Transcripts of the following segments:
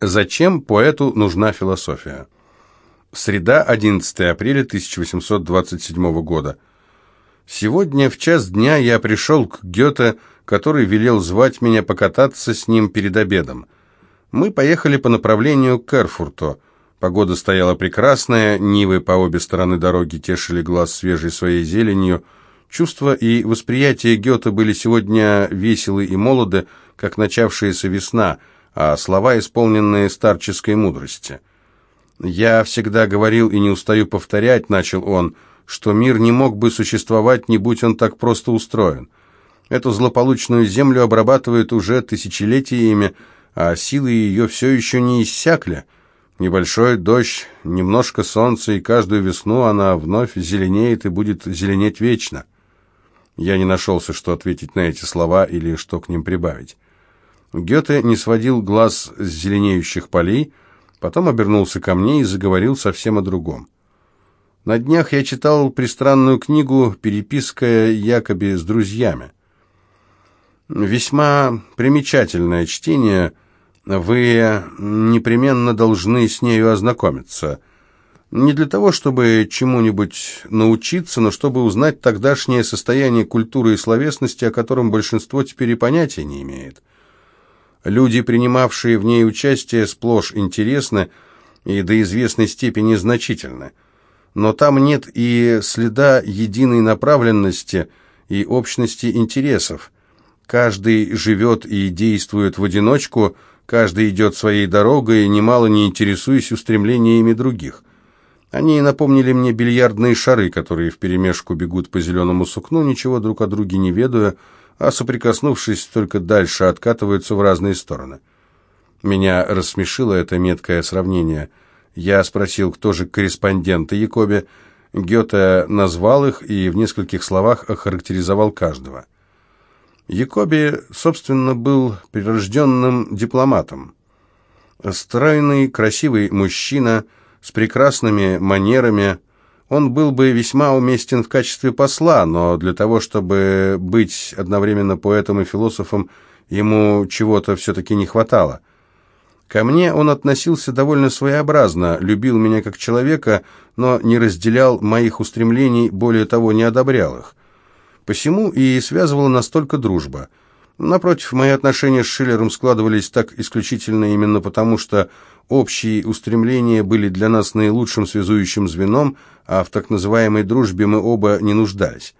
Зачем поэту нужна философия? Среда, 11 апреля 1827 года. Сегодня в час дня я пришел к Гёте, который велел звать меня покататься с ним перед обедом. Мы поехали по направлению к Эрфурту. Погода стояла прекрасная, нивы по обе стороны дороги тешили глаз свежей своей зеленью. Чувства и восприятие Гёте были сегодня веселы и молоды, как начавшаяся весна, а слова исполненные старческой мудрости. «Я всегда говорил и не устаю повторять», — начал он, — «что мир не мог бы существовать, не будь он так просто устроен. Эту злополучную землю обрабатывают уже тысячелетиями, а силы ее все еще не иссякли. Небольшой дождь, немножко солнца, и каждую весну она вновь зеленеет и будет зеленеть вечно». Я не нашелся, что ответить на эти слова или что к ним прибавить. Гёте не сводил глаз с зеленеющих полей, потом обернулся ко мне и заговорил совсем о другом. На днях я читал пристранную книгу «Переписка якобы с друзьями». Весьма примечательное чтение, вы непременно должны с нею ознакомиться. Не для того, чтобы чему-нибудь научиться, но чтобы узнать тогдашнее состояние культуры и словесности, о котором большинство теперь и понятия не имеет. Люди, принимавшие в ней участие, сплошь интересны и до известной степени значительны. Но там нет и следа единой направленности и общности интересов. Каждый живет и действует в одиночку, каждый идет своей дорогой, немало не интересуясь устремлениями других. Они напомнили мне бильярдные шары, которые вперемешку бегут по зеленому сукну, ничего друг о друге не ведая, а соприкоснувшись, только дальше откатываются в разные стороны. Меня рассмешило это меткое сравнение. Я спросил, кто же корреспонденты Якобе. Гёте назвал их и в нескольких словах охарактеризовал каждого. Якоби, собственно, был прирожденным дипломатом. Стройный, красивый мужчина с прекрасными манерами, он был бы весьма уместен в качестве посла, но для того, чтобы быть одновременно поэтом и философом, ему чего-то все-таки не хватало. Ко мне он относился довольно своеобразно, любил меня как человека, но не разделял моих устремлений, более того, не одобрял их. Посему и связывала настолько дружба – Напротив, мои отношения с Шиллером складывались так исключительно именно потому, что общие устремления были для нас наилучшим связующим звеном, а в так называемой дружбе мы оба не нуждались.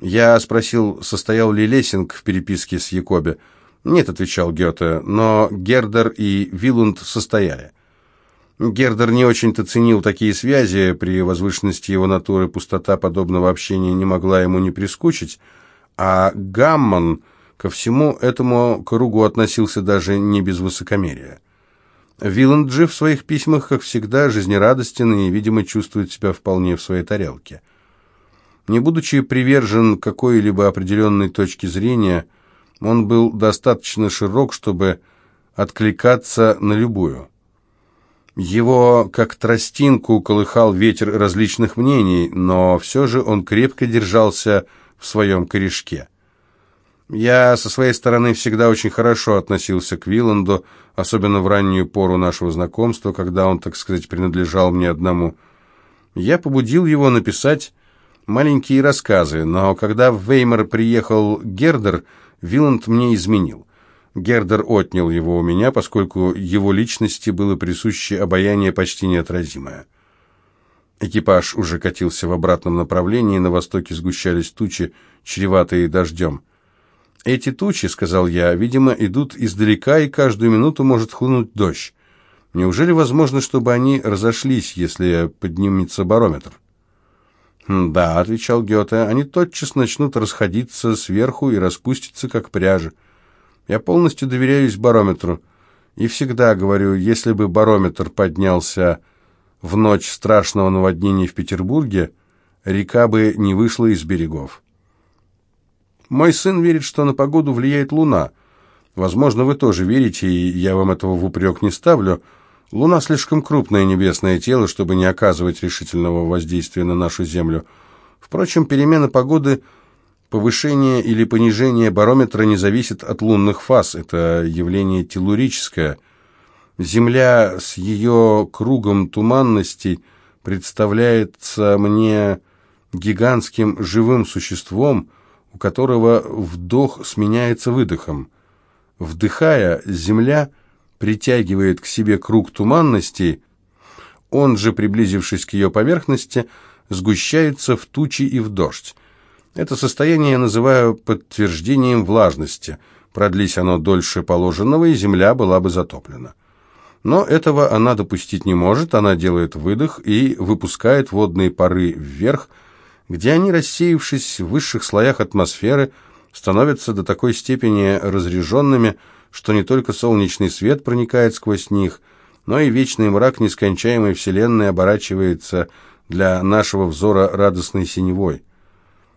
Я спросил, состоял ли Лессинг в переписке с Якобе. «Нет», — отвечал Гёте, — «но Гердер и Вилунд состояли». Гердер не очень-то ценил такие связи, при возвышенности его натуры пустота подобного общения не могла ему не прискучить, а Гаммон Ко всему этому кругу относился даже не без высокомерия. Виланджи в своих письмах, как всегда, жизнерадостен и, видимо, чувствует себя вполне в своей тарелке. Не будучи привержен какой-либо определенной точке зрения, он был достаточно широк, чтобы откликаться на любую. Его, как тростинку, колыхал ветер различных мнений, но все же он крепко держался в своем корешке. Я со своей стороны всегда очень хорошо относился к Виланду, особенно в раннюю пору нашего знакомства, когда он, так сказать, принадлежал мне одному. Я побудил его написать маленькие рассказы, но когда в Веймар приехал Гердер, Виланд мне изменил. Гердер отнял его у меня, поскольку его личности было присуще обаяние почти неотразимое. Экипаж уже катился в обратном направлении, на востоке сгущались тучи, чреватые дождем. «Эти тучи, — сказал я, — видимо, идут издалека, и каждую минуту может хлынуть дождь. Неужели возможно, чтобы они разошлись, если поднимется барометр?» «Хм, «Да», — отвечал Гёте, — «они тотчас начнут расходиться сверху и распуститься, как пряжа. Я полностью доверяюсь барометру. И всегда говорю, если бы барометр поднялся в ночь страшного наводнения в Петербурге, река бы не вышла из берегов». Мой сын верит, что на погоду влияет луна. Возможно, вы тоже верите, и я вам этого в упрек не ставлю. Луна слишком крупное небесное тело, чтобы не оказывать решительного воздействия на нашу Землю. Впрочем, перемена погоды, повышение или понижение барометра не зависит от лунных фаз. Это явление телурическое. Земля с ее кругом туманностей представляется мне гигантским живым существом, у которого вдох сменяется выдохом. Вдыхая, Земля притягивает к себе круг туманностей, он же, приблизившись к ее поверхности, сгущается в тучи и в дождь. Это состояние я называю подтверждением влажности. Продлись оно дольше положенного, и земля была бы затоплена. Но этого она допустить не может, она делает выдох и выпускает водные пары вверх, где они, рассеявшись в высших слоях атмосферы, становятся до такой степени разреженными, что не только солнечный свет проникает сквозь них, но и вечный мрак нескончаемой Вселенной оборачивается для нашего взора радостной синевой.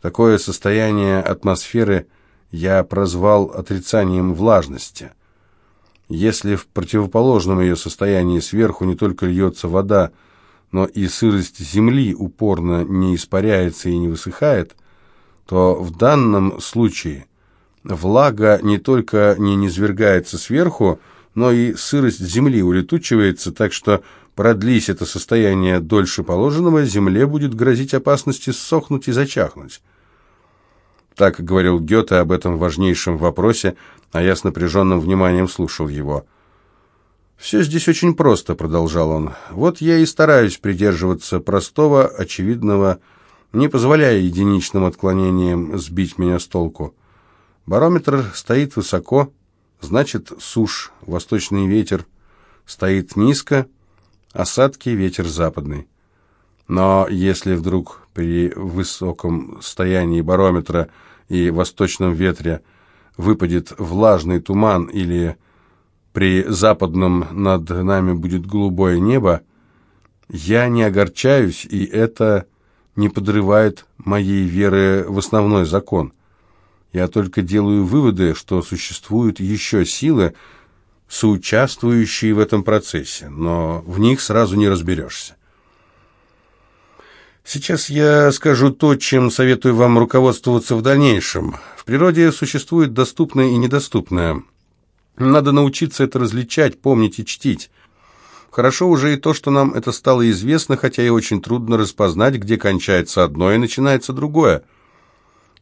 Такое состояние атмосферы я прозвал отрицанием влажности. Если в противоположном ее состоянии сверху не только льется вода, но и сырость земли упорно не испаряется и не высыхает, то в данном случае влага не только не низвергается сверху, но и сырость земли улетучивается, так что продлись это состояние дольше положенного, земле будет грозить опасности ссохнуть и зачахнуть. Так говорил Гёте об этом важнейшем вопросе, а я с напряженным вниманием слушал его. «Все здесь очень просто», — продолжал он. «Вот я и стараюсь придерживаться простого, очевидного, не позволяя единичным отклонениям сбить меня с толку. Барометр стоит высоко, значит, сушь, восточный ветер, стоит низко, осадки, ветер западный. Но если вдруг при высоком стоянии барометра и восточном ветре выпадет влажный туман или при западном над нами будет голубое небо, я не огорчаюсь, и это не подрывает моей веры в основной закон. Я только делаю выводы, что существуют еще силы, соучаствующие в этом процессе, но в них сразу не разберешься. Сейчас я скажу то, чем советую вам руководствоваться в дальнейшем. В природе существует доступное и недоступное. Надо научиться это различать, помнить и чтить. Хорошо уже и то, что нам это стало известно, хотя и очень трудно распознать, где кончается одно и начинается другое.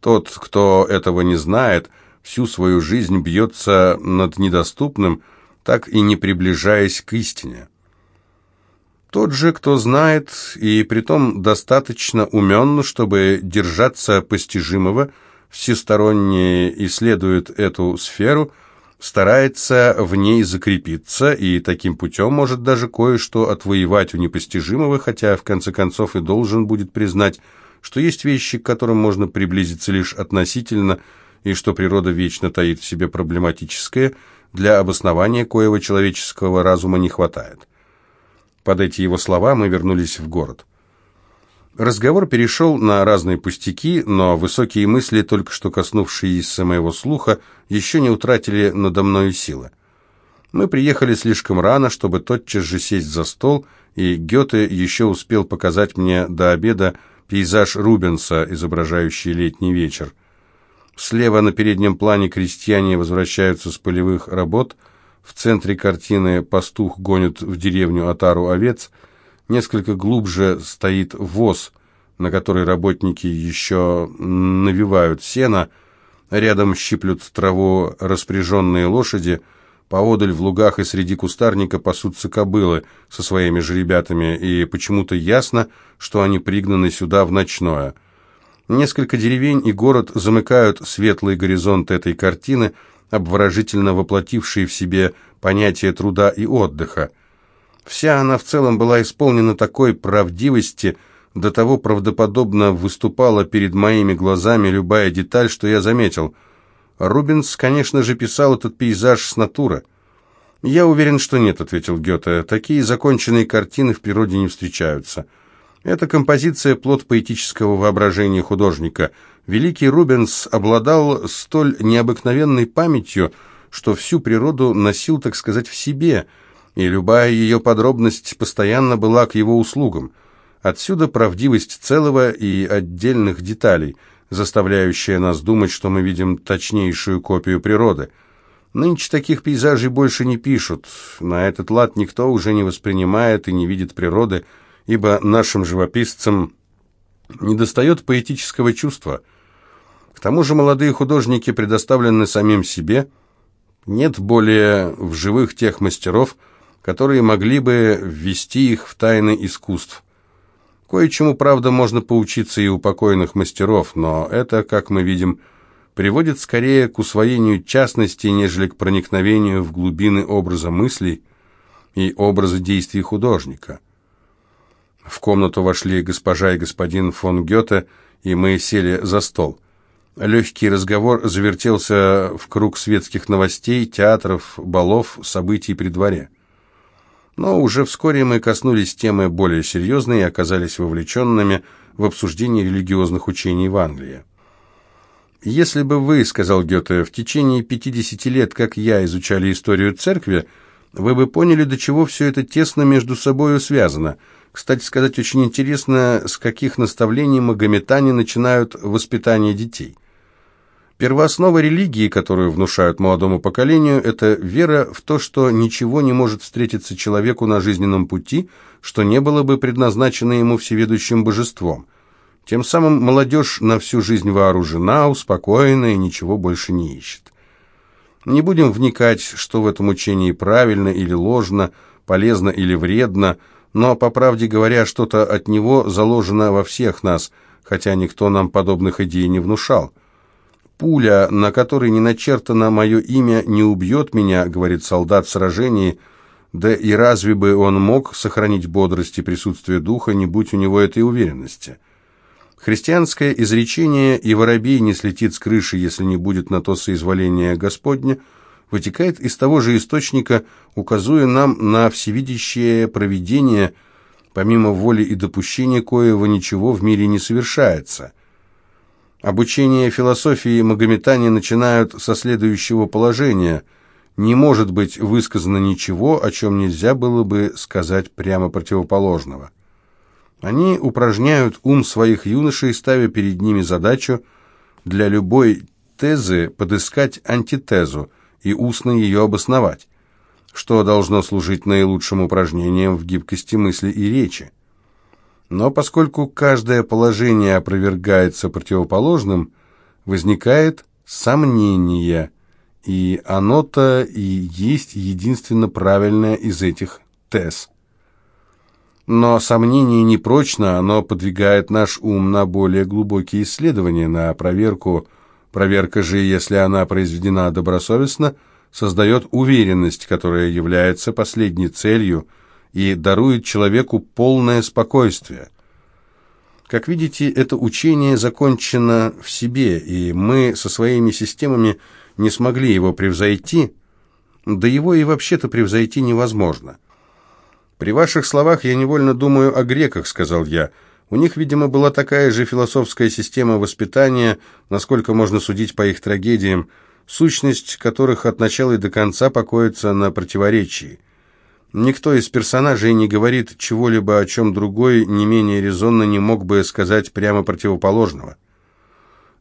Тот, кто этого не знает, всю свою жизнь бьется над недоступным, так и не приближаясь к истине. Тот же, кто знает, и притом достаточно умен, чтобы держаться постижимого, всесторонне исследует эту сферу, старается в ней закрепиться и таким путем может даже кое-что отвоевать у непостижимого, хотя в конце концов и должен будет признать, что есть вещи, к которым можно приблизиться лишь относительно, и что природа вечно таит в себе проблематическое, для обоснования коего человеческого разума не хватает. Под эти его слова мы вернулись в город. Разговор перешел на разные пустяки, но высокие мысли, только что коснувшиеся моего слуха, еще не утратили надо мною силы. Мы приехали слишком рано, чтобы тотчас же сесть за стол, и Гёте еще успел показать мне до обеда пейзаж Рубенса, изображающий летний вечер. Слева на переднем плане крестьяне возвращаются с полевых работ – в центре картины пастух гонит в деревню отару овец. Несколько глубже стоит воз, на который работники еще навивают сено. Рядом щиплют траву распряженные лошади. Поодаль в лугах и среди кустарника пасутся кобылы со своими жеребятами, и почему-то ясно, что они пригнаны сюда в ночное. Несколько деревень и город замыкают светлый горизонт этой картины – обворожительно воплотившие в себе понятие труда и отдыха. Вся она в целом была исполнена такой правдивости, до того правдоподобно выступала перед моими глазами любая деталь, что я заметил. Рубенс, конечно же, писал этот пейзаж с натуры. «Я уверен, что нет», — ответил Гёте. «Такие законченные картины в природе не встречаются. Эта композиция — плод поэтического воображения художника — Великий Рубенс обладал столь необыкновенной памятью, что всю природу носил, так сказать, в себе, и любая ее подробность постоянно была к его услугам. Отсюда правдивость целого и отдельных деталей, заставляющая нас думать, что мы видим точнейшую копию природы. Нынче таких пейзажей больше не пишут. На этот лад никто уже не воспринимает и не видит природы, ибо нашим живописцам недостает поэтического чувства. К тому же молодые художники предоставлены самим себе. Нет более в живых тех мастеров, которые могли бы ввести их в тайны искусств. Кое-чему, правда, можно поучиться и у покойных мастеров, но это, как мы видим, приводит скорее к усвоению частности, нежели к проникновению в глубины образа мыслей и образа действий художника. В комнату вошли госпожа и господин фон Гёте, и мы сели за стол. Легкий разговор завертелся в круг светских новостей, театров, балов, событий при дворе. Но уже вскоре мы коснулись темы более серьезной и оказались вовлеченными в обсуждение религиозных учений в Англии. «Если бы вы, — сказал Гёте, — в течение 50 лет, как я, изучали историю церкви, вы бы поняли, до чего все это тесно между собой связано. Кстати сказать, очень интересно, с каких наставлений магометане начинают воспитание детей. Первооснова религии, которую внушают молодому поколению, это вера в то, что ничего не может встретиться человеку на жизненном пути, что не было бы предназначено ему всеведущим божеством – тем самым молодежь на всю жизнь вооружена, успокоена и ничего больше не ищет. Не будем вникать, что в этом учении правильно или ложно, полезно или вредно, но, по правде говоря, что-то от него заложено во всех нас, хотя никто нам подобных идей не внушал. «Пуля, на которой не начертано мое имя, не убьет меня», — говорит солдат в сражении, да и разве бы он мог сохранить бодрость и присутствие духа, не будь у него этой уверенности?» Христианское изречение «и воробей не слетит с крыши, если не будет на то соизволения Господня» вытекает из того же источника, указуя нам на всевидящее провидение, помимо воли и допущения коего ничего в мире не совершается. Обучение философии магометане начинают со следующего положения – не может быть высказано ничего, о чем нельзя было бы сказать прямо противоположного. Они упражняют ум своих юношей, ставя перед ними задачу для любой тезы подыскать антитезу и устно ее обосновать, что должно служить наилучшим упражнением в гибкости мысли и речи. Но поскольку каждое положение опровергается противоположным, возникает сомнение, и оно-то и есть единственно правильное из этих тез. Но сомнение не прочно, оно подвигает наш ум на более глубокие исследования, на проверку. Проверка же, если она произведена добросовестно, создает уверенность, которая является последней целью и дарует человеку полное спокойствие. Как видите, это учение закончено в себе, и мы со своими системами не смогли его превзойти, да его и вообще-то превзойти невозможно. «При ваших словах я невольно думаю о греках», — сказал я. «У них, видимо, была такая же философская система воспитания, насколько можно судить по их трагедиям, сущность которых от начала и до конца покоится на противоречии. Никто из персонажей не говорит чего-либо, о чем другой не менее резонно не мог бы сказать прямо противоположного».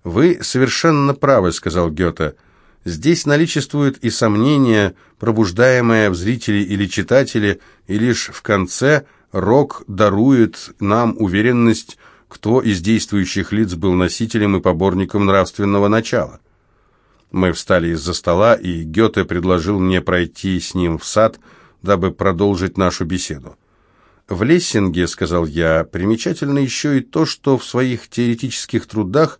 «Вы совершенно правы», — сказал Гёте. Здесь наличествует и сомнение, пробуждаемое в зрителе или читателе, и лишь в конце рок дарует нам уверенность, кто из действующих лиц был носителем и поборником нравственного начала. Мы встали из-за стола, и Гёте предложил мне пройти с ним в сад, дабы продолжить нашу беседу. В Лессинге, сказал я, примечательно еще и то, что в своих теоретических трудах,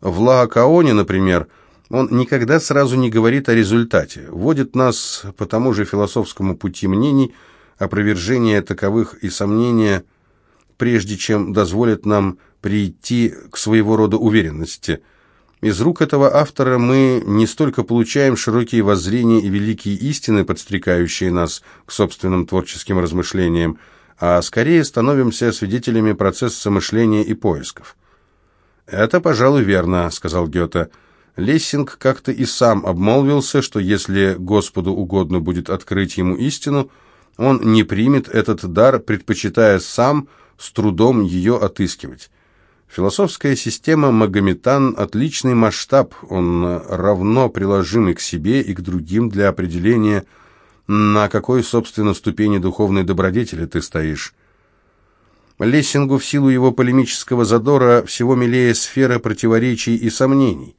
в Лаокаоне, например, он никогда сразу не говорит о результате, вводит нас по тому же философскому пути мнений, опровержения таковых и сомнения, прежде чем дозволит нам прийти к своего рода уверенности. Из рук этого автора мы не столько получаем широкие воззрения и великие истины, подстрекающие нас к собственным творческим размышлениям, а скорее становимся свидетелями процесса мышления и поисков. «Это, пожалуй, верно», — сказал Гёте, — Лессинг как-то и сам обмолвился, что если Господу угодно будет открыть ему истину, он не примет этот дар, предпочитая сам с трудом ее отыскивать. Философская система Магометан – отличный масштаб, он равно приложимый к себе и к другим для определения, на какой, собственно, ступени духовной добродетели ты стоишь. Лессингу в силу его полемического задора всего милее сфера противоречий и сомнений.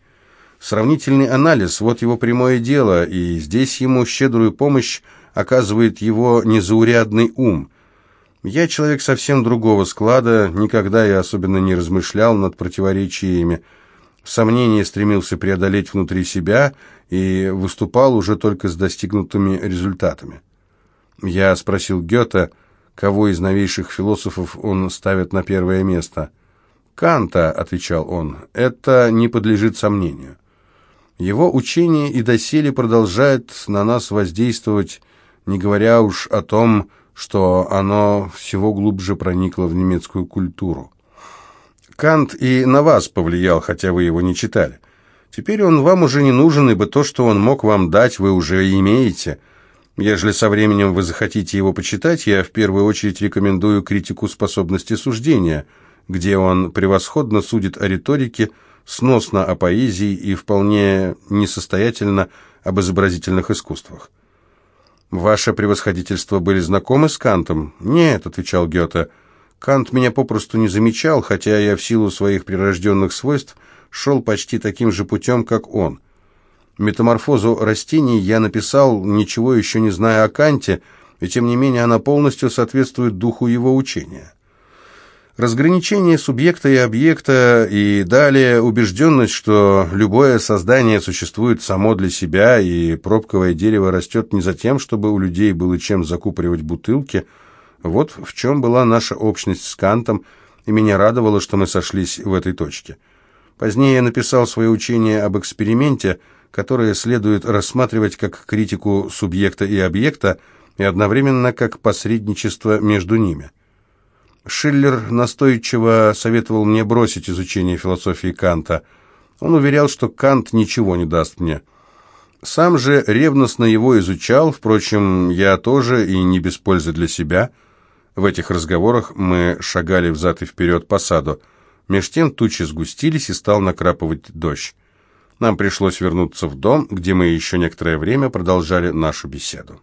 Сравнительный анализ – вот его прямое дело, и здесь ему щедрую помощь оказывает его незаурядный ум – я человек совсем другого склада, никогда я особенно не размышлял над противоречиями. Сомнения стремился преодолеть внутри себя и выступал уже только с достигнутыми результатами. Я спросил Гёте, кого из новейших философов он ставит на первое место. «Канта», — отвечал он, — «это не подлежит сомнению». Его учение и доселе продолжает на нас воздействовать, не говоря уж о том, что оно всего глубже проникло в немецкую культуру. Кант и на вас повлиял, хотя вы его не читали. Теперь он вам уже не нужен, ибо то, что он мог вам дать, вы уже имеете. Ежели со временем вы захотите его почитать, я в первую очередь рекомендую критику способности суждения, где он превосходно судит о риторике, сносно о поэзии и вполне несостоятельно об изобразительных искусствах. «Ваше превосходительство были знакомы с Кантом?» «Нет», — отвечал Гёте. «Кант меня попросту не замечал, хотя я в силу своих прирожденных свойств шел почти таким же путем, как он. Метаморфозу растений я написал, ничего еще не зная о Канте, и тем не менее она полностью соответствует духу его учения. Разграничение субъекта и объекта, и далее убежденность, что любое создание существует само для себя, и пробковое дерево растет не за тем, чтобы у людей было чем закупоривать бутылки. Вот в чем была наша общность с Кантом, и меня радовало, что мы сошлись в этой точке. Позднее я написал свое учение об эксперименте, которое следует рассматривать как критику субъекта и объекта, и одновременно как посредничество между ними. Шиллер настойчиво советовал мне бросить изучение философии Канта. Он уверял, что Кант ничего не даст мне. Сам же ревностно его изучал, впрочем, я тоже, и не без пользы для себя. В этих разговорах мы шагали взад и вперед по саду. Меж тем тучи сгустились, и стал накрапывать дождь. Нам пришлось вернуться в дом, где мы еще некоторое время продолжали нашу беседу.